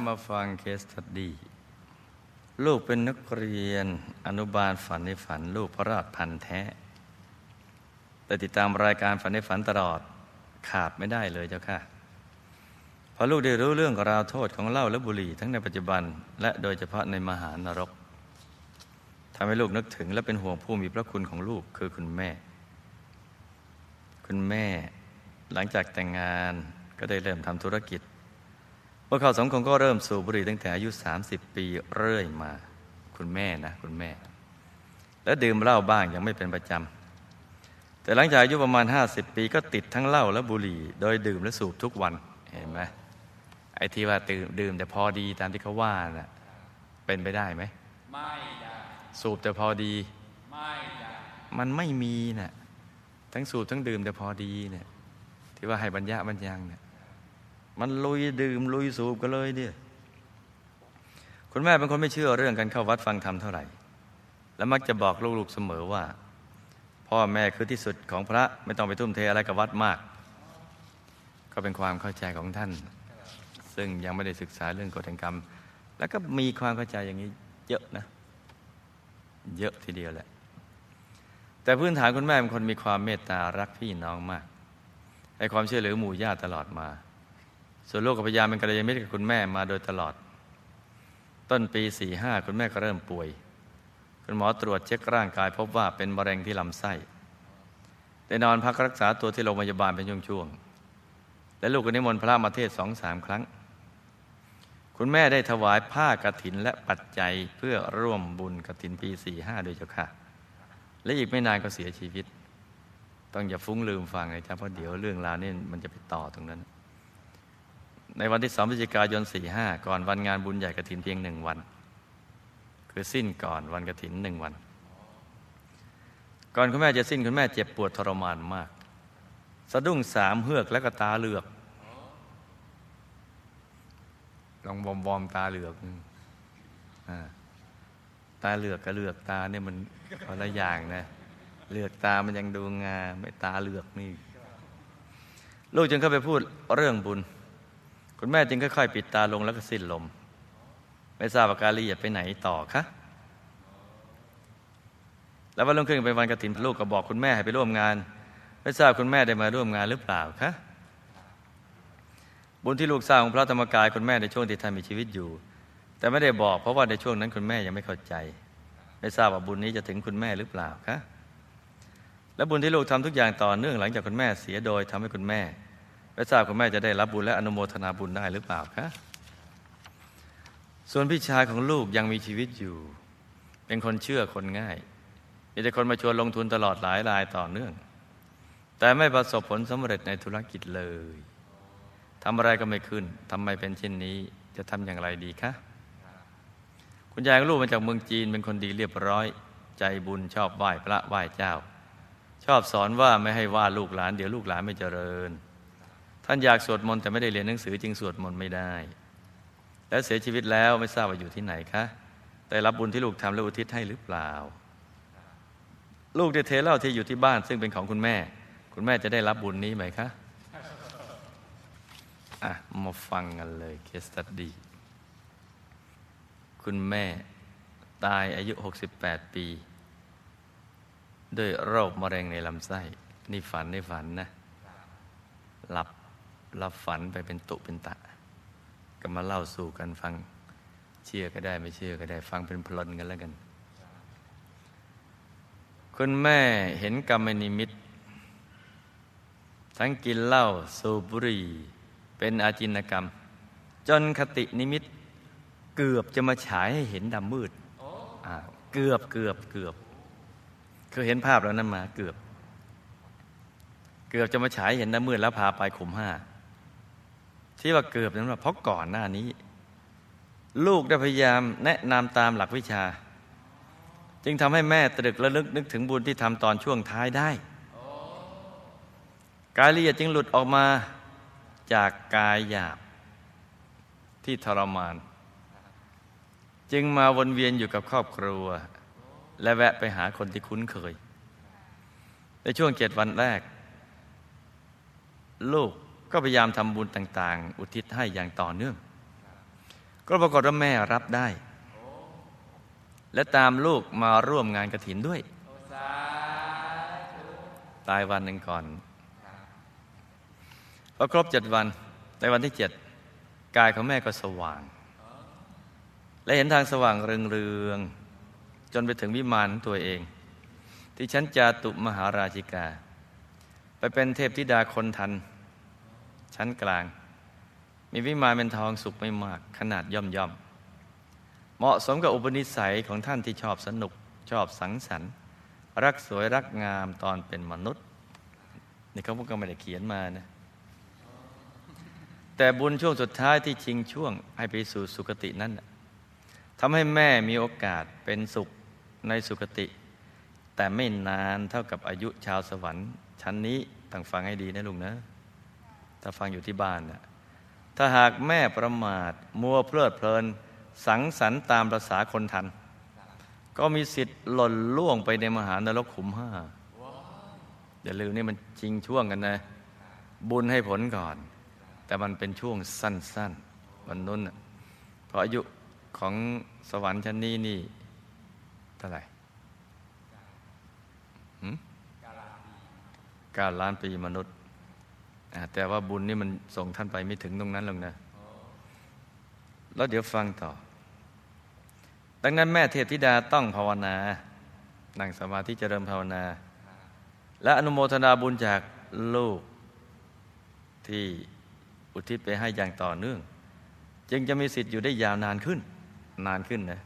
เอามาฟังเคสตัดดี ลูกเป็นนักเรียนอนุบาลฝันในฝัน ลูกพระราชพันธ์แท้ แต่ติดตามรายการฝันในฝันตลอดขาดไม่ได้เลยเจ้าค่ะพอลูกได้รู้เรื่องราวโทษของเหล้าและบุหรี่ทั้งในปัจจุบัน และโดยเฉพาะในมหานรกทำให้ลูกนึกถึงและเป็นห่วงผู้มีพระคุณของลูกคือคุณแม่ คุณแม่หลังจากแต่งงานก็ได้เริ่มทำธุรกิจ เมื่อเขาสองคนก็เริ่มสูบบุหรี่ตั้งแต่อายุ 30 ปีเรื่อยมา คุณแม่นะคุณแม่ และดื่มเหล้าบ้างยังไม่เป็นประจำ แต่หลังจากอายุประมาณ 50 ปีก็ติดทั้งเหล้าและบุหรี่ โดยดื่มและสูบทุกวันเห็นไหมไอ้ที่ว่าดื่มดื่มแต่พอดีตามที่เขาว่านะ่ะเป็นไปได้ไหมไม่ได้สูบแต่พอดีไม่ได้มันไม่มีนะ่ะทั้งสูบทั้งดื่มแต่พอดีเนี่ยที่ว่าให้บรรยะบรรยังเนี่ย มันลุยดื่มลุยสูบกันเลยเนี่ยคุณแม่เป็นคนไม่เชื่อเรื่องการเข้าวัดฟังธรรมเท่าไหร่ และมักจะบอกลูกๆเสมอว่า พ่อแม่คือที่สุดของพระไม่ต้องไปทุ่มเทอะไรกับวัดมาก ก็เป็นความเข้าใจของท่าน ซึ่งยังไม่ได้ศึกษาเรื่องกฎแห่งกรรม แล้วก็มีความเข้าใจอย่างนี้เยอะนะ เยอะทีเดียวแหละ แต่พื้นฐานคุณแม่เป็นคนมีความเมตตารักพี่น้องมากให้ความช่วยเหลือหมู่ญาติตลอดมา ส่วนลูกกับพยายามเป็นกัลยาณมิตรกับคุณแม่มาโดยตลอด ต้นปีสี่ห้าคุณแม่ก็เริ่มป่วย คุณหมอตรวจเช็คร่างกาย พบว่าเป็นมะเร็งที่ลำไส้ได้นอนพักรักษาตัวที่โรงพยาบาลเป็นช่วงๆและลูกก็นิมนต์พระมาเทศสองสามครั้ง คุณแม่ได้ถวายผ้ากรถินและปัจจัยเพื่อร่วมบุญกรถินปีสี่ห้าโดยเจ้าค่ะ และอีกไม่นานก็เสียชีวิต ต้องอย่าฟุ้งลืมฟังนะจ๊ะเพราะเดี๋ยวเรื่องราวนี่มันจะไปต่อตรงนั้น ในวันที่สองพฤศจิกายนสี่ห้าก่อนวันงานบุญใหญ่กระถินเพียงหนึ่งวัน คือสิ้นก่อนวันกระถินหนึ่งวัน ก่อนคุณแม่จะสิ้นคุณแม่เจ็บปวดทรมานมาก สะดุ้งสามเฮือกแล้วก็ตาเหลือกลองบอมบอมตาเหลือกตาเหลือกกับเหลือกตาเนี่ยมันคนละอย่างนะเหลือกตามันยังดูงามไม่ตาเหลือกนี่ ลูกจึงเข้าไปพูดเรื่องบุญ คุณแม่จึงค่อยๆ ปิดตาลงแล้วก็สิ้นลม ไม่ทราบว่าการละเอียดไปไหนต่อคะแล้ววันรุ่งขึ้นเป็นวันกระถินลูกก็บอกคุณแม่ให้ไปร่วมงาน ไม่ทราบคุณแม่ได้มาร่วมงานหรือเปล่าคะบุญที่ลูกสร้างของพระธรรมกายคุณแม่ในช่วงที่ท่านมีชีวิตอยู่ แต่ไม่ได้บอกเพราะว่าในช่วงนั้นคุณแม่ยังไม่เข้าใจ ไม่ทราบว่าบุญนี้จะถึงคุณแม่หรือเปล่าคะและบุญที่ลูกทำทุกอย่างต่อเนื่องหลังจากคุณแม่เสียโดยทำให้คุณแม่ ไม่ทราบคุณแม่จะได้รับบุญและอนุโมทนาบุญได้หรือเปล่าคะส่วนพี่ชายของลูกยังมีชีวิตอยู่ เป็นคนเชื่อคนง่ายมีแต่คนมาชวนลงทุนตลอดหลายรายต่อเนื่อง แต่ไม่ประสบผลสำเร็จในธุรกิจเลยทำอะไรก็ไม่ขึ้นทำไมเป็นเช่นนี้จะทำอย่างไรดีคะคุณยายของลูกมาจากเมืองจีนเป็นคนดีเรียบร้อย ใจบุญชอบไหว้พระไหว้เจ้า ชอบสอนว่าไม่ให้ว่าลูกหลานเดี๋ยวลูกหลานไม่เจริญ ท่านอยากสวดมนต์แต่ไม่ได้เรียนหนังสือจึงสวดมนต์ไม่ได้ แล้วเสียชีวิตแล้วไม่ทราบว่าอยู่ที่ไหนคะแต่รับบุญที่ลูกทำแล้วอุทิศให้หรือเปล่า ลูกได้เทเล่าที่อยู่ที่บ้าน ซึ่งเป็นของคุณแม่ คุณแม่จะได้รับบุญนี้ไหมคะอะมาฟังกันเลยเคสตัดดีคุณแม่ตายอายุ 68 ปี ด้วยโรคมะเร็งในลำไส้ นี่ฝันในฝันนะ หลับ หลับฝันไปเป็นตุเป็นตะ ก็มาเล่าสู่กันฟังเชื่อก็ได้ไม่เชื่อก็ได้ฟังเป็นพลนกันแล้วกัน คุณแม่เห็นกรรมนิมิต ทั้งกินเหล้าสูบบุหรี่เป็นอาจินกรรม จนคตินิมิต เกือบจะมาฉายให้เห็นดำมืดเกือบเกือบเกือบเคยเห็นภาพแล้วนั้นมาเกือบ เกือบจะมาฉายเห็นน้ำมืดแล้วพาไปขุมห้า ที่ว่าเกือบนั้นว่าเพราะก่อนหน้านี้ ลูกได้พยายามแนะนำตามหลักวิชา จึงทำให้แม่ตรึกและลึกนึกถึงบุญที่ทำตอนช่วงท้ายได้ กายละเอียดจึงหลุดออกมาจากกายหยาบที่ทรมาน จึงมาวนเวียนอยู่กับครอบครัว และแวะไปหาคนที่คุ้นเคย ในช่วงเจ็ดวันแรก ลูก ก็พยายามทำบุญต่าง ๆ อุทิศให้อย่างต่อเนื่อง ก็ปรากฏว่าแม่รับได้ และตามลูกมาร่วมงานกระถินด้วย ตายวันหนึ่งก่อนพอครบเจ็ดวันในวันที่เจ็ดกายของแม่ก็สว่าง และเห็นทางสว่างเรืองๆจนไปถึงวิมานตัวเอง ที่ชั้นจาตุมหาราชิกา ไปเป็นเทพธิดาคนทัน ชั้นกลาง มีวิมานเป็นทองสุกไม่มาก ขนาดย่อมย่อมเหมาะสมกับอุปนิสัยของท่านที่ชอบสนุกชอบสังสรรค์ รักสวยรักงามตอนเป็นมนุษย์ นี่เขาก็ไม่ได้เขียนมานะแต่บุญช่วงสุดท้ายที่ชิงช่วงให้ไปสู่สุคตินั้นทำให้แม่มีโอกาสเป็นสุขในสุคติ แต่ไม่นานเท่ากับอายุชาวสวรรค์ชั้นนี้ต้องฟังให้ดีนะลุงนะ ถ้าฟังอยู่ที่บ้านนะถ้าหากแม่ประมาท มัวเพลิดเพลิน สังสรรค์ตามประษาคนทัน ก็มีสิทธิ์หล่นล่วงไปในมหานรกขุมห้าอย่าลืมนี่มันจริงช่วงกันนะ บุญให้ผลก่อน แต่มันเป็นช่วงสั้นๆวันนู้นเพราะอายุของสวรรค์ชั้นนี้นี่เท่าไหร่การล้านปีมนุษย์ แต่ว่าบุญนี่มันส่งท่านไปไม่ถึงตรงนั้นหรอกนะ แล้วเดี๋ยวฟังต่อ ดังนั้นแม่เทพธิดาต้องภาวนา นั่งสมาธิเจริญภาวนา และอนุโมทนาบุญจากลูก ที่อุทิศไปให้อย่างต่อเนื่อง จึงจะมีสิทธิ์อยู่ได้ยาวนานขึ้น นานขึ้นนะ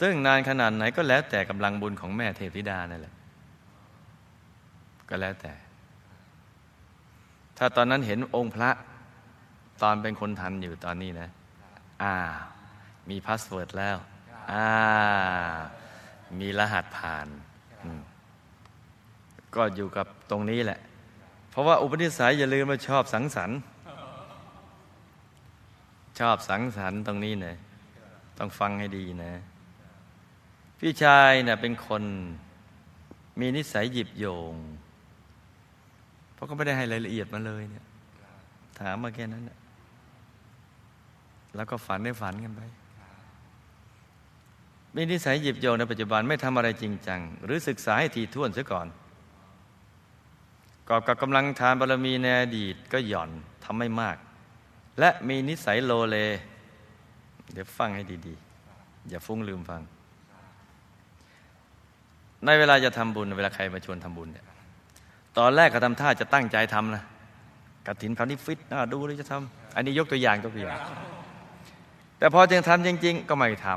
ซึ่งนานขนาดไหนก็แล้วแต่กำลังบุญของแม่เทพธิดานั่นแหละ ก็แล้วแต่ ถ้าตอนนั้นเห็นองค์พระตอนเป็นคนทันอยู่ตอนนี้นะ อ่า มี password แล้ว อ่า มีรหัสผ่าน ก็อยู่กับตรงนี้แหละ เพราะว่าอุปนิสัยอย่าลืมว่าชอบสังสรรค์ ชอบสังสรรค์ตรงนี้นะต้องฟังให้ดีนะ พี่ชายเนะ่ยเป็นคนมีนิสัยหยิบโยง ราะก็ไม่ได้ให้รายละเอียดมาเลยเนี่ย ถามมาแค่นั้นนะแล้วก็ฝันได้ฝันกันไปมีนิสัยหยิบโยงในปัจจุบันไม่ทำอะไรจริงจัง หรือศึกษาให้ทีท่วนซะก่อนกอบกับกำลังทานบารมีในอดีตก็หย่อนทำไม่มาก และมีนิสัยโลเล เดี๋ยวฟังให้ดีๆ อย่าฟุ้งลืมฟัง ในเวลาจะทำบุญเวลาใครมาชวนทำบุญเนี่ย ตอนแรกก็ทำท่าจะตั้งใจทำนะกระถินคราวนี้ฟิตดูเลยจะทำอันนี้ยกตัวอย่างยกตัวอย่าง แต่พอจึงทำจริง ๆ ก็ไม่ทำ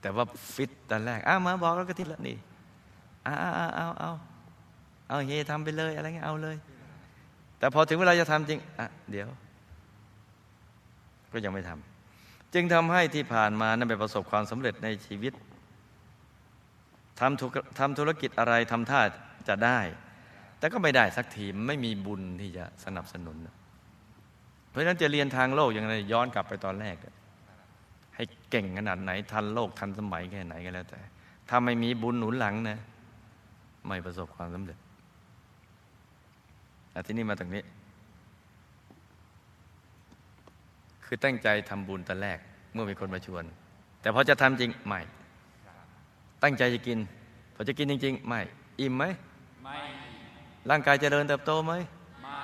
แต่ว่าฟิตตอนแรกอ้ามาบอกแล้วกระถินแล้วนี่เอาเอาเอาเอาเอาเฮทำไปเลยอะไรเงี้ยเอาเลย แต่พอถึงเวลาจะทำจริงอะเดี๋ยว ก็ยังไม่ทำจึงทำให้ที่ผ่านมานั้นไปประสบความสำเร็จในชีวิต ทำทำธุรกิจอะไรทำท่าจะได้ แต่ก็ไม่ได้สักทีไม่มีบุญที่จะสนับสนุน เพราะฉะนั้นจะเรียนทางโลกอย่างไรย้อนกลับไปตอนแรก ให้เก่งขนาดไหนทันโลกทันสมัยแค่ไหนก็แล้วแต่ถ้าไม่มีบุญหนุนหลังนะ ไม่ประสบความสำเร็จที่นี่มาตรงนี้ คือตั้งใจทำบุญแตอนแรกเมื่อมีคนมาชวน แต่พอจะทำจริงไม่ ตั้งใจจะกินพอจะกินจริง ๆ ไม่ อิ่มไหมไม่ร่างกายจเจริญเติบโตไหมไม่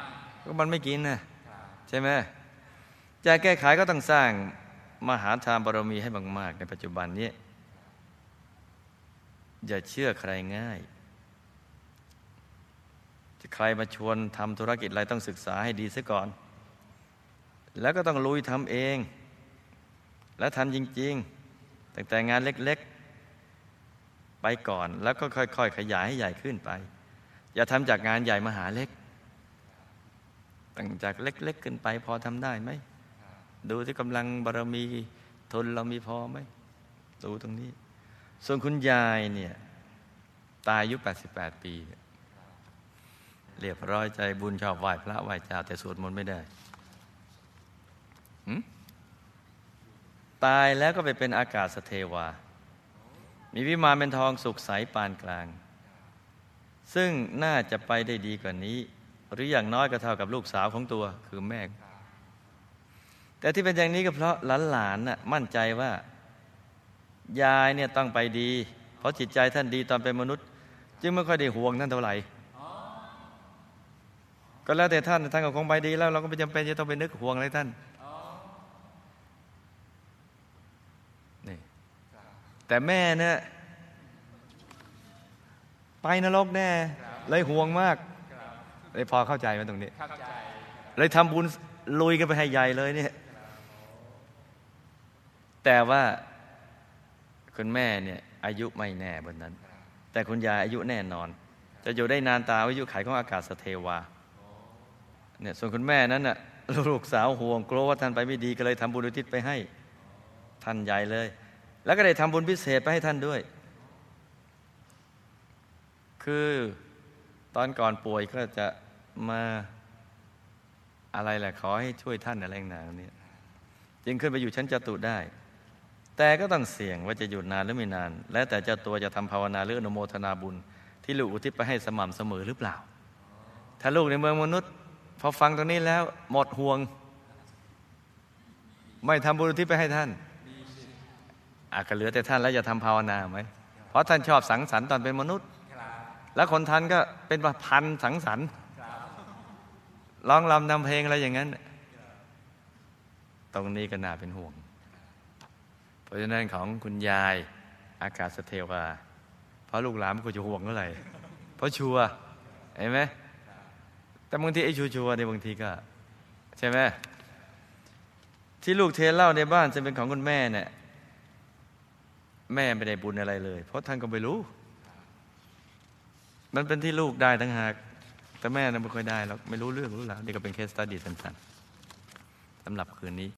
ก็มันไม่กินนะใช่ไหมจะแก้ไขก็ต้องสร้างมหาทานบารมีให้มากๆ ในปัจจุบันนี้ อย่าเชื่อใครง่าย จะใครมาชวนทำธุรกิจอะไรต้องศึกษาให้ดีซะก่อน แล้วก็ต้องลุยทำเอง แล้วทำจริง ๆ ตั้งแต่งานเล็ก ๆ ไปก่อน แล้วก็ค่อย ๆ ขยายให้ใหญ่ขึ้นไป อย่าทำจากงานใหญ่มาหาเล็กตั้งจากเล็ก ๆ ขึ้นไปพอทำได้ไหม ดูที่กำลังบารมีทุนเรามีพอไหม ดูตรงนี้ ส่วนคุณยายเนี่ยตายอายุ 88 ปี เรียบร้อยใจบุญชอบไหว้พระไหว้เจ้า แต่สวดมนต์ไม่ได้ตายแล้วก็ไปเป็นอากาศสเทวา มีวิมานเป็นทองสุกใสปานกลาง ซึ่งน่าจะไปได้ดีกว่านี้ หรืออย่างน้อยก็เท่ากับลูกสาวของตัวคือแม่ แต่ที่เป็นอย่างนี้ก็เพราะหลานๆน่ะมั่นใจว่า ยายเนี่ยต้องไปดี เพราะจิตใจท่านดีตอนเป็นมนุษย์ จึงไม่ค่อยได้ห่วงท่านเท่าไหร่ก็แล้วแต่ท่านท่านก็คงไปดีแล้ว เราก็ไม่จำเป็นจะต้องไปนึกห่วงอะไรท่าน แต่แม่เนี่ยไปนรกแน่ เลยห่วงมาก เลยพอเข้าใจมันตรงนี้เข้าใจเลยทำบุญลุยกันไปให้ใหญ่เลยเนี่ย แต่ว่าคุณแม่เนี่ยอายุไม่แน่บนนั้น แต่คุณยายอายุแน่นอน จะอยู่ได้นานตามอายุไขของอากาศสเทวาเนี่ยส่วนคุณแม่นั้นน่ะลูกสาวห่วงกลัวว่าท่านไปไม่ดีก็เลยทำบุญอุทิศไปให้ ท่านใหญ่เลย แล้วก็ได้ทำบุญพิเศษไปให้ท่านด้วย คือตอนก่อนป่วยก็จะมาอะไรแหละขอให้ช่วยท่านอะไรต่างเนี่ยจึงขึ้นไปอยู่ชั้นจตุได้ แต่ก็ต้องเสี่ยงว่าจะหยุดนานหรือไม่นาน และแต่เจ้าตัวจะทำภาวนาหรืออนุโมทนาบุญ ที่ลูกอุทิศไปให้สม่ำเสมอหรือเปล่า ถ้าลูกในเมืองมนุษย์พอฟังตรงนี้แล้วหมดห่วง ไม่ทำบุญอุทิศไปให้ท่าน อาจก็เหลือแต่ท่านแล้วจะทำภาวนาไหมเพราะท่านชอบสังสรรค์ตอนเป็นมนุษย์ แล้วคนทันก็เป็นประพันธ์สังสรรค์ร้องรำนำเพลงอะไรอย่างนั้น ตรงนี้ก็น่าเป็นห่วง เพราะฉะนั้นของคุณยายอากาศเทวาเพราะลูกหลานมันก็จะห่วงเท่าไหร่เพราะ sure เห็นไหมแต่บางทีไอ้ sure ๆในบางทีก็ ใช่ไหมที่ลูกเทเหล้าในบ้านจะเป็นของคุณแม่เนี่ย แม่ไม่ได้บุญอะไรเลย เพราะท่านก็ไม่รู้ มันเป็นที่ลูกได้ต่างหาก แต่แม่น่ะไม่ค่อยได้หรอกไม่รู้เรื่องรู้ราวนี่ก็เป็น case study สั้นๆสำหรับคืนนี้